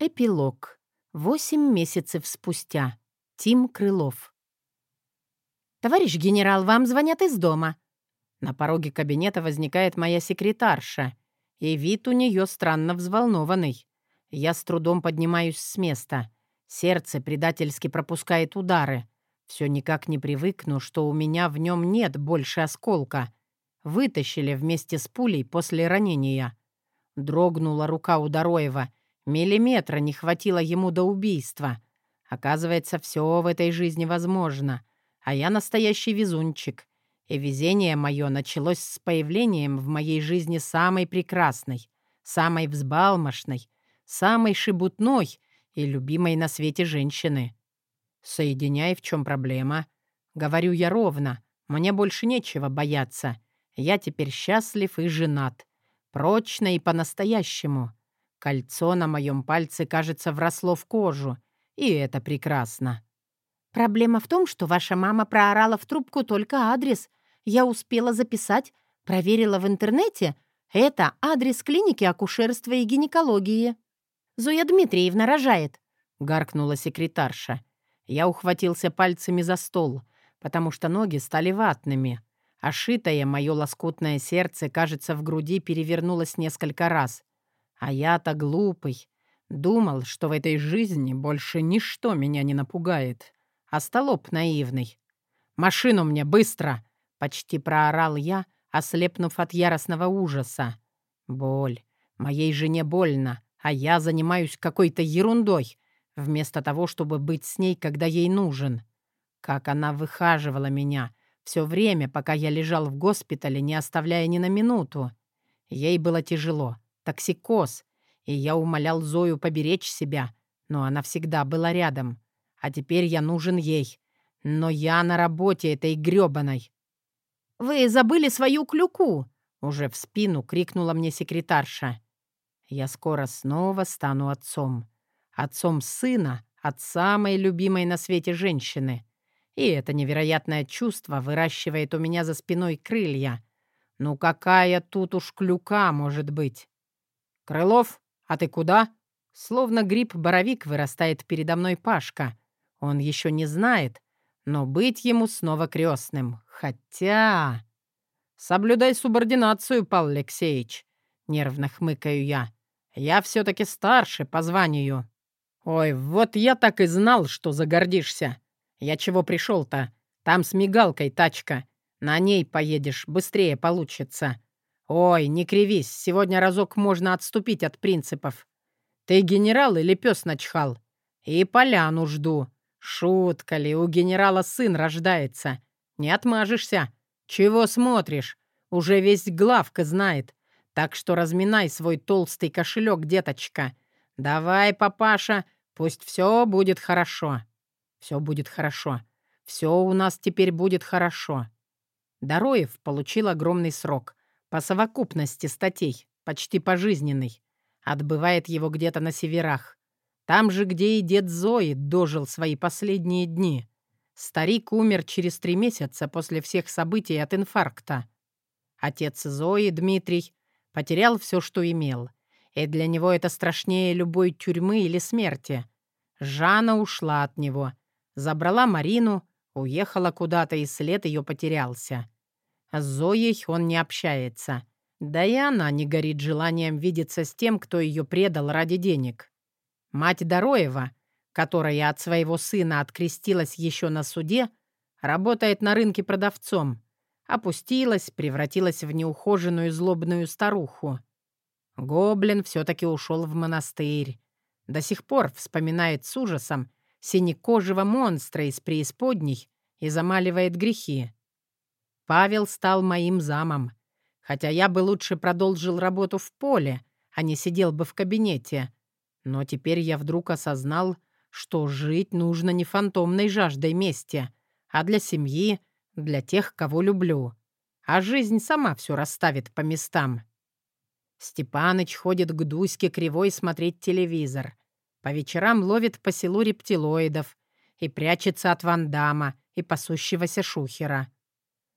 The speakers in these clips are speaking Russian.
Эпилог. Восемь месяцев спустя. Тим Крылов. «Товарищ генерал, вам звонят из дома». На пороге кабинета возникает моя секретарша, и вид у нее странно взволнованный. Я с трудом поднимаюсь с места. Сердце предательски пропускает удары. Все никак не привыкну, что у меня в нем нет больше осколка. Вытащили вместе с пулей после ранения. Дрогнула рука у Дороева — Миллиметра не хватило ему до убийства. Оказывается, все в этой жизни возможно. А я настоящий везунчик. И везение мое началось с появлением в моей жизни самой прекрасной, самой взбалмошной, самой шебутной и любимой на свете женщины. Соединяй, в чем проблема. Говорю я ровно. Мне больше нечего бояться. Я теперь счастлив и женат. Прочно и по-настоящему. Кольцо на моем пальце, кажется, вросло в кожу, и это прекрасно. «Проблема в том, что ваша мама проорала в трубку только адрес. Я успела записать, проверила в интернете. Это адрес клиники акушерства и гинекологии. Зоя Дмитриевна рожает», — гаркнула секретарша. Я ухватился пальцами за стол, потому что ноги стали ватными. Ошитое мое лоскутное сердце, кажется, в груди перевернулось несколько раз. А я-то глупый. Думал, что в этой жизни больше ничто меня не напугает. А столоп наивный. «Машину мне, быстро!» — почти проорал я, ослепнув от яростного ужаса. Боль. Моей жене больно, а я занимаюсь какой-то ерундой, вместо того, чтобы быть с ней, когда ей нужен. Как она выхаживала меня все время, пока я лежал в госпитале, не оставляя ни на минуту. Ей было тяжело токсикоз, и я умолял Зою поберечь себя, но она всегда была рядом. А теперь я нужен ей. Но я на работе этой грёбаной. «Вы забыли свою клюку!» — уже в спину крикнула мне секретарша. «Я скоро снова стану отцом. Отцом сына от самой любимой на свете женщины. И это невероятное чувство выращивает у меня за спиной крылья. Ну какая тут уж клюка может быть?» «Крылов, а ты куда?» Словно гриб-боровик вырастает передо мной Пашка. Он еще не знает, но быть ему снова крестным. Хотя... «Соблюдай субординацию, Павел Алексеевич», — нервно хмыкаю я. «Я все-таки старше по званию». «Ой, вот я так и знал, что загордишься. Я чего пришел-то? Там с мигалкой тачка. На ней поедешь, быстрее получится. «Ой, не кривись, сегодня разок можно отступить от принципов. Ты генерал или пес начхал? И поляну жду. Шутка ли, у генерала сын рождается. Не отмажешься. Чего смотришь? Уже весь главка знает. Так что разминай свой толстый кошелек, деточка. Давай, папаша, пусть все будет хорошо. Все будет хорошо. Все у нас теперь будет хорошо». Дороев получил огромный срок. По совокупности статей, почти пожизненный. Отбывает его где-то на северах. Там же, где и дед Зои дожил свои последние дни. Старик умер через три месяца после всех событий от инфаркта. Отец Зои, Дмитрий, потерял все, что имел. И для него это страшнее любой тюрьмы или смерти. Жанна ушла от него. Забрала Марину, уехала куда-то, и след ее потерялся. С Зоей он не общается. Да и она не горит желанием видеться с тем, кто ее предал ради денег. Мать Дороева, которая от своего сына открестилась еще на суде, работает на рынке продавцом. Опустилась, превратилась в неухоженную злобную старуху. Гоблин все-таки ушел в монастырь. До сих пор вспоминает с ужасом синекожего монстра из преисподней и замаливает грехи. Павел стал моим замом. Хотя я бы лучше продолжил работу в поле, а не сидел бы в кабинете. Но теперь я вдруг осознал, что жить нужно не фантомной жаждой мести, а для семьи, для тех, кого люблю. А жизнь сама все расставит по местам. Степаныч ходит к Дуське кривой смотреть телевизор. По вечерам ловит по селу рептилоидов и прячется от Вандама и пасущегося шухера.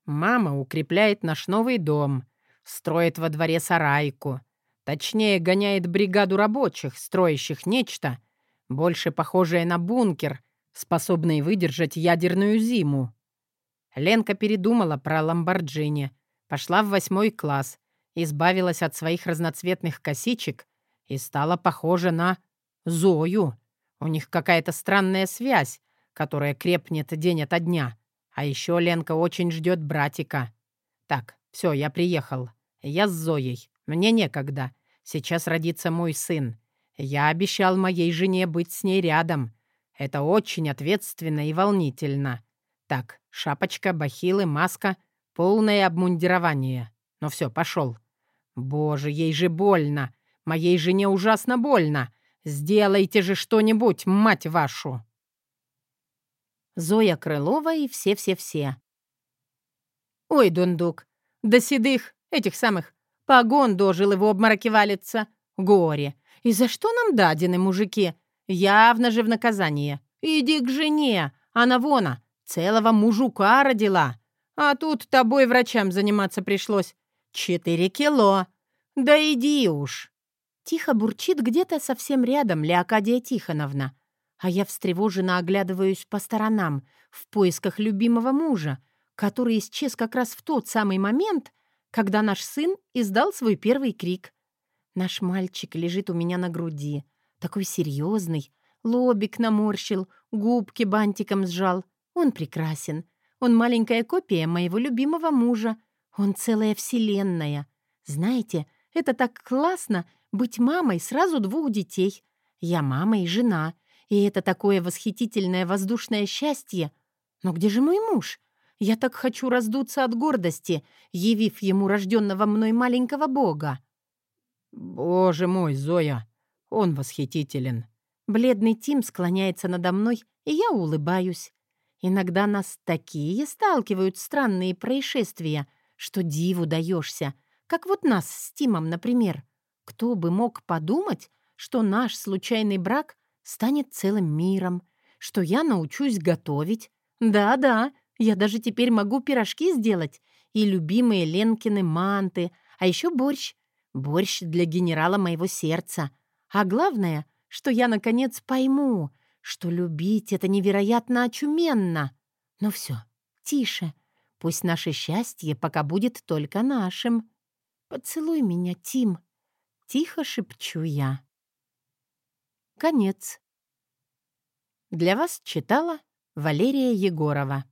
Мама укрепляет наш новый дом, строит во дворе сарайку. Точнее, гоняет бригаду рабочих, строящих нечто, больше похожее на бункер, способный выдержать ядерную зиму. Ленка передумала про Ламборджини, пошла в восьмой класс, избавилась от своих разноцветных косичек и стала похожа на Зою. У них какая-то странная связь, которая крепнет день ото дня. А еще Ленка очень ждет братика. Так, все, я приехал. Я с Зоей. Мне некогда. Сейчас родится мой сын. Я обещал моей жене быть с ней рядом. Это очень ответственно и волнительно. Так, шапочка, бахилы, маска, полное обмундирование. Ну все, пошел. Боже, ей же больно. Моей жене ужасно больно. Сделайте же что-нибудь, мать вашу!» Зоя Крылова и все-все-все. «Ой, дундук, до седых, этих самых, погон дожил его обмороки валится. Горе. И за что нам дадены, мужики? Явно же в наказание. Иди к жене, она вона, целого мужука родила. А тут тобой врачам заниматься пришлось. Четыре кило. Да иди уж». Тихо бурчит где-то совсем рядом Леокадия Тихоновна, а я встревоженно оглядываюсь по сторонам в поисках любимого мужа, который исчез как раз в тот самый момент, когда наш сын издал свой первый крик. Наш мальчик лежит у меня на груди, такой серьезный, лобик наморщил, губки бантиком сжал. Он прекрасен. Он маленькая копия моего любимого мужа. Он целая вселенная. Знаете, это так классно быть мамой сразу двух детей. Я мама и жена, и это такое восхитительное воздушное счастье. Но где же мой муж? Я так хочу раздуться от гордости, явив ему рожденного мной маленького бога. «Боже мой, Зоя, он восхитителен!» Бледный Тим склоняется надо мной, и я улыбаюсь. Иногда нас такие сталкивают странные происшествия, что диву даешься, как вот нас с Тимом, например. Кто бы мог подумать, что наш случайный брак станет целым миром, что я научусь готовить. Да-да, я даже теперь могу пирожки сделать и любимые Ленкины манты, а еще борщ. Борщ для генерала моего сердца. А главное, что я, наконец, пойму, что любить — это невероятно очуменно. Но все, тише. Пусть наше счастье пока будет только нашим. Поцелуй меня, Тим. Тихо шепчу я. Конец. Для вас читала Валерия Егорова.